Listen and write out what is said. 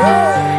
Yeah.